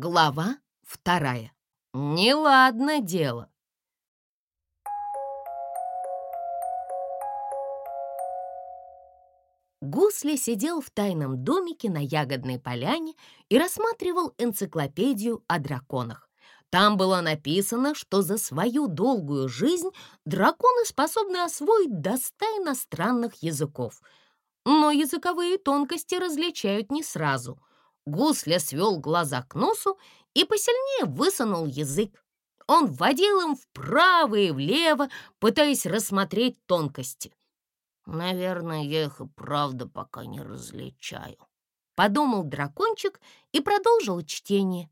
Глава вторая. Неладно дело. Гусли сидел в тайном домике на ягодной поляне и рассматривал энциклопедию о драконах. Там было написано, что за свою долгую жизнь драконы способны освоить до ста иностранных языков. Но языковые тонкости различают не сразу — Гусля свел глаза к носу и посильнее высунул язык. Он вводил им вправо и влево, пытаясь рассмотреть тонкости. «Наверное, я их и правда пока не различаю», — подумал дракончик и продолжил чтение.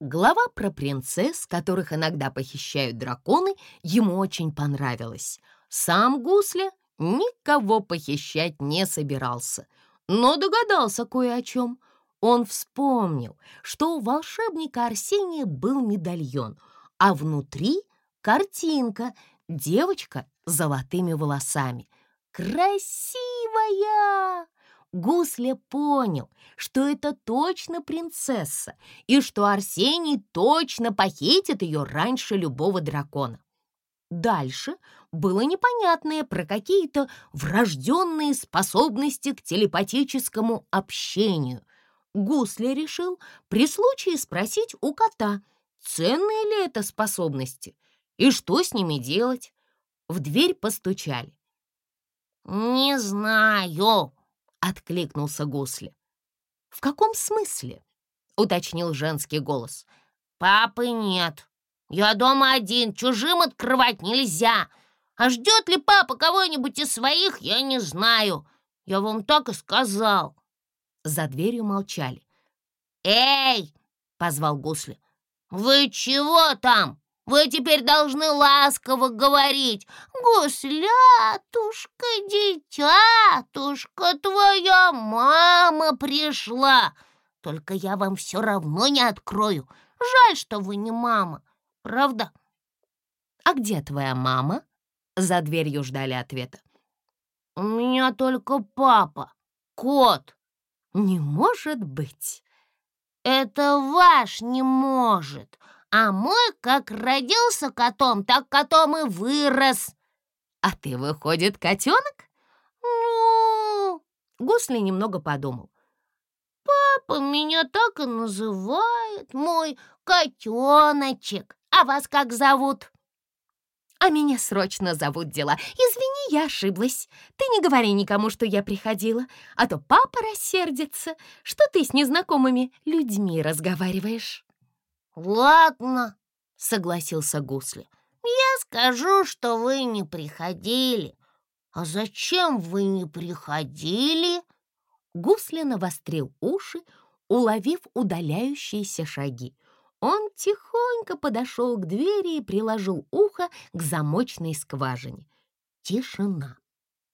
Глава про принцесс, которых иногда похищают драконы, ему очень понравилась. Сам Гусля никого похищать не собирался, но догадался кое о чем — он вспомнил, что у волшебника Арсения был медальон, а внутри картинка, девочка с золотыми волосами. Красивая! Гусля понял, что это точно принцесса и что Арсений точно похитит ее раньше любого дракона. Дальше было непонятное про какие-то врожденные способности к телепатическому общению, Гусли решил при случае спросить у кота, ценные ли это способности и что с ними делать. В дверь постучали. «Не знаю», — откликнулся Гусли. «В каком смысле?» — уточнил женский голос. «Папы нет. Я дома один, чужим открывать нельзя. А ждет ли папа кого-нибудь из своих, я не знаю. Я вам так и сказал». За дверью молчали. «Эй!» — позвал Гусли. «Вы чего там? Вы теперь должны ласково говорить. Гуслятушка, дитятушка, твоя мама пришла. Только я вам все равно не открою. Жаль, что вы не мама. Правда?» «А где твоя мама?» За дверью ждали ответа. «У меня только папа, кот». «Не может быть!» «Это ваш не может, а мой как родился котом, так котом и вырос». «А ты, выходит, котенок?» «Ну...» Гусли немного подумал. «Папа меня так и называет, мой котеночек. А вас как зовут?» «А меня срочно зовут дела. Извини, я ошиблась. Ты не говори никому, что я приходила, а то папа рассердится, что ты с незнакомыми людьми разговариваешь». «Ладно», — согласился Гусли. «Я скажу, что вы не приходили. А зачем вы не приходили?» Гусли навострил уши, уловив удаляющиеся шаги. Он тихонько подошел к двери и приложил ухо к замочной скважине. Тишина.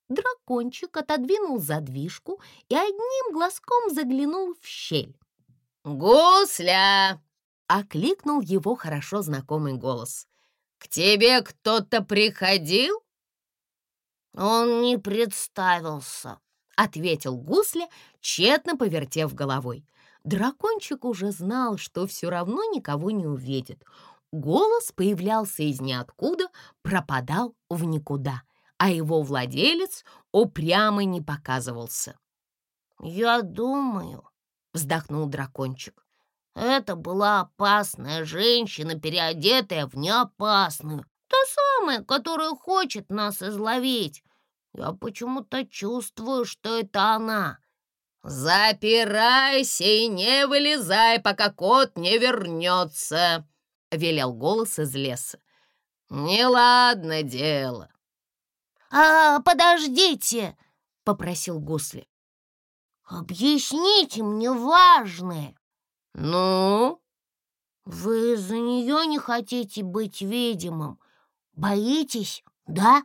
Дракончик отодвинул задвижку и одним глазком заглянул в щель. «Гусля!» — окликнул его хорошо знакомый голос. «К тебе кто-то приходил?» «Он не представился», — ответил Гусля, тщетно повертев головой. Дракончик уже знал, что все равно никого не увидит. Голос появлялся из ниоткуда, пропадал в никуда, а его владелец упрямо не показывался. «Я думаю», — вздохнул дракончик, «это была опасная женщина, переодетая в неопасную, та самая, которая хочет нас изловить. Я почему-то чувствую, что это она». «Запирайся и не вылезай, пока кот не вернется», — велел голос из леса. «Неладно дело». «А, подождите», — попросил Гусли. «Объясните мне важное». «Ну?» «Вы за нее не хотите быть видимым. Боитесь, да?»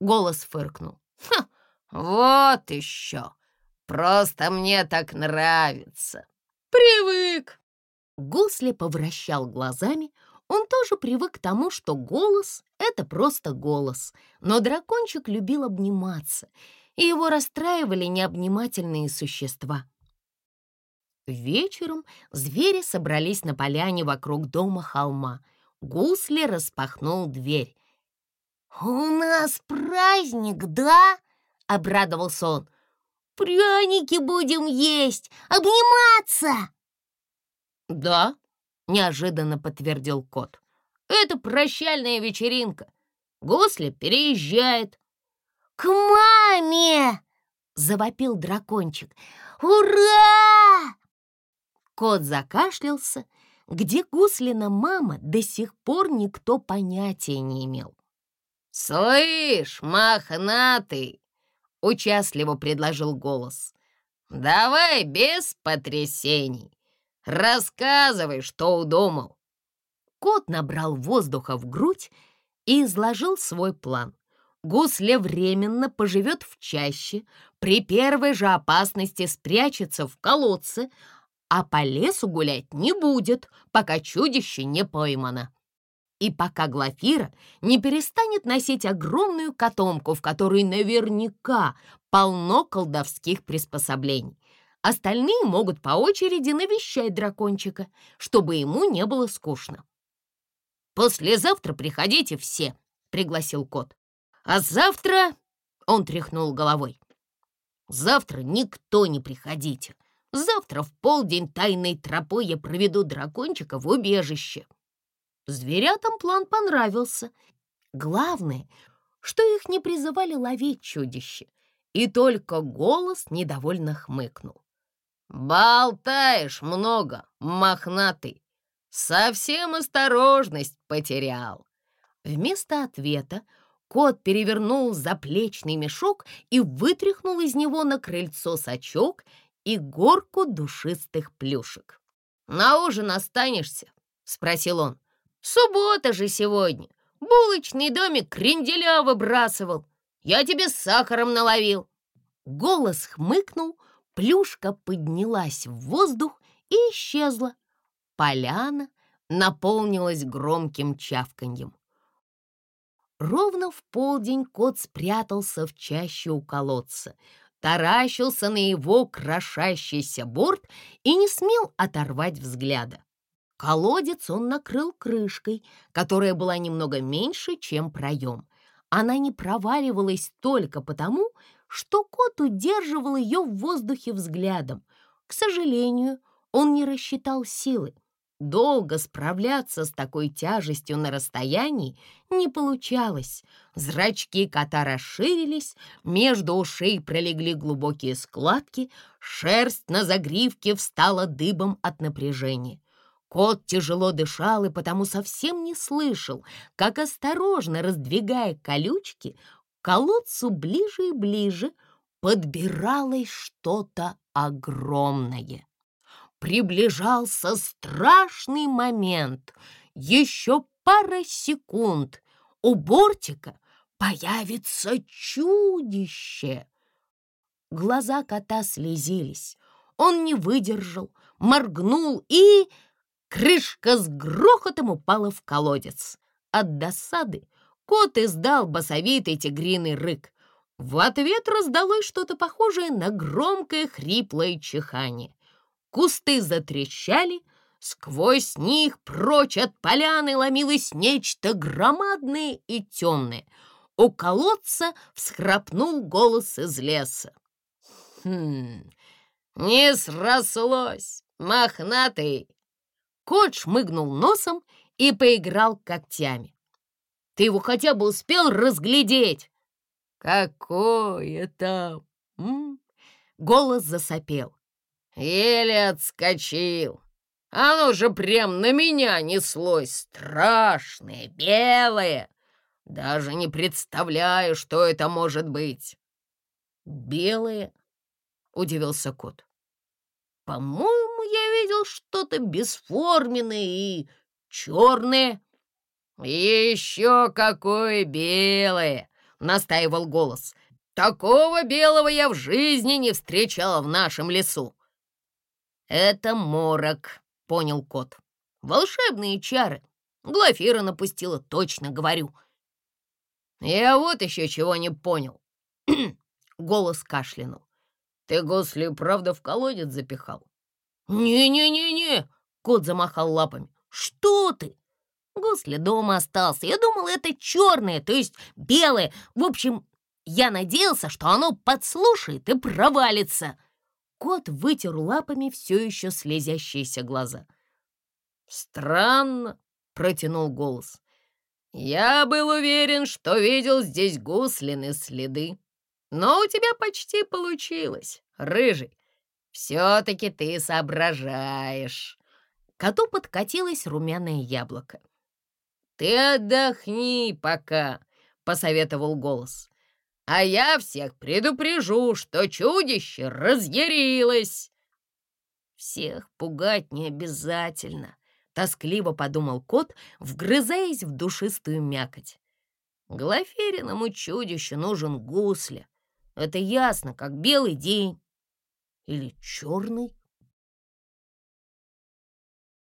Голос фыркнул. «Ха, вот еще!» Просто мне так нравится. Привык. Гусли повращал глазами. Он тоже привык к тому, что голос — это просто голос. Но дракончик любил обниматься, и его расстраивали необнимательные существа. Вечером звери собрались на поляне вокруг дома холма. Гусли распахнул дверь. «У нас праздник, да?» — обрадовался он. «Пряники будем есть, обниматься!» «Да», — неожиданно подтвердил кот. «Это прощальная вечеринка. Гусли переезжает». «К маме!» — завопил дракончик. «Ура!» Кот закашлялся. Где Гуслина мама, до сих пор никто понятия не имел. «Слышь, мохнатый!» — участливо предложил голос. «Давай без потрясений. Рассказывай, что удумал». Кот набрал воздуха в грудь и изложил свой план. Гусля временно поживет в чаще, при первой же опасности спрячется в колодце, а по лесу гулять не будет, пока чудище не поймано и пока Глафира не перестанет носить огромную котомку, в которой наверняка полно колдовских приспособлений. Остальные могут по очереди навещать дракончика, чтобы ему не было скучно. «Послезавтра приходите все», — пригласил кот. «А завтра...» — он тряхнул головой. «Завтра никто не приходите. Завтра в полдень тайной тропой я проведу дракончика в убежище». Зверятам план понравился. Главное, что их не призывали ловить чудище, и только голос недовольно хмыкнул. «Болтаешь много, мохнатый. Совсем осторожность потерял». Вместо ответа кот перевернул заплечный мешок и вытряхнул из него на крыльцо сачок и горку душистых плюшек. «На ужин останешься?» — спросил он. Суббота же сегодня. Булочный домик кренделя выбрасывал. Я тебе с сахаром наловил. Голос хмыкнул, плюшка поднялась в воздух и исчезла. Поляна наполнилась громким чавканьем. Ровно в полдень кот спрятался в чаще у колодца, таращился на его крошащийся борт и не смел оторвать взгляда. Колодец он накрыл крышкой, которая была немного меньше, чем проем. Она не проваливалась только потому, что кот удерживал ее в воздухе взглядом. К сожалению, он не рассчитал силы. Долго справляться с такой тяжестью на расстоянии не получалось. Зрачки кота расширились, между ушей пролегли глубокие складки, шерсть на загривке встала дыбом от напряжения. Кот тяжело дышал и потому совсем не слышал, как, осторожно раздвигая колючки, к колодцу ближе и ближе подбиралось что-то огромное. Приближался страшный момент. Еще пара секунд. У бортика появится чудище. Глаза кота слезились. Он не выдержал, моргнул и Крышка с грохотом упала в колодец. От досады кот издал басовитый тигриный рык. В ответ раздалось что-то похожее на громкое хриплое чихание. Кусты затрещали, сквозь них прочь от поляны ломилось нечто громадное и темное. У колодца всхрапнул голос из леса. «Хм, не срослось, мохнатый!» Кот шмыгнул носом и поиграл когтями. «Ты его хотя бы успел разглядеть?» «Какое там?» Голос засопел. «Еле отскочил. Оно же прям на меня неслось, страшное, белое. Даже не представляю, что это может быть». «Белое?» — удивился кот. «По-моему, я видел что-то бесформенное и черное». «Еще какое белое!» — настаивал голос. «Такого белого я в жизни не встречал в нашем лесу». «Это морок», — понял кот. «Волшебные чары. Глафира напустила, точно говорю». «Я вот еще чего не понял». Голос кашлянул. Ты гусли правда в колодец запихал? «Не-не-не-не!» — кот замахал лапами. «Что ты?» Гусли дома остался. Я думал, это черное, то есть белое. В общем, я надеялся, что оно подслушает и провалится. Кот вытер лапами все еще слезящиеся глаза. «Странно», — протянул голос. «Я был уверен, что видел здесь гуслины следы. Но у тебя почти получилось, рыжий. Все-таки ты соображаешь». Коту подкатилось румяное яблоко. «Ты отдохни пока», — посоветовал голос. «А я всех предупрежу, что чудище разъярилось». «Всех пугать не обязательно», — тоскливо подумал кот, вгрызаясь в душистую мякоть. «Глафериному чудищу нужен гусля. Это ясно, как белый день или черный».